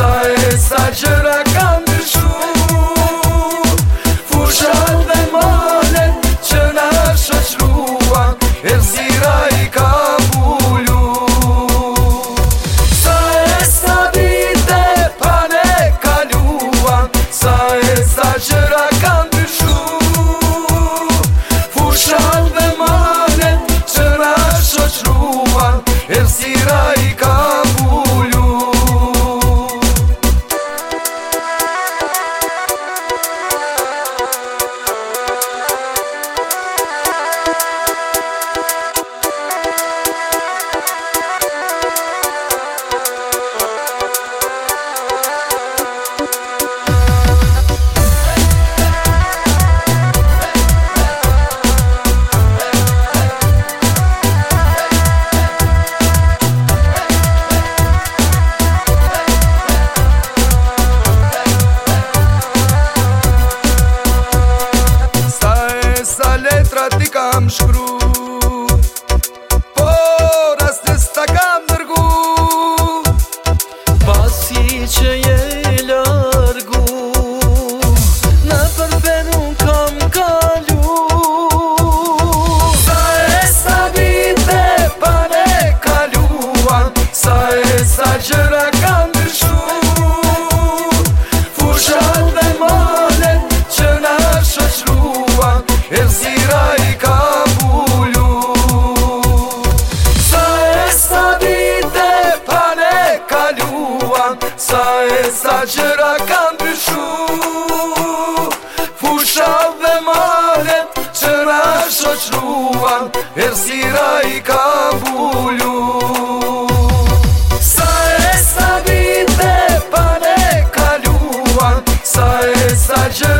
soll ficamos Sa e sa qëra kanë të shu Fusha dhe malet Qëra shoqruan Erzira i ka bulju Sa e sa vite Pane kaluan Sa e sa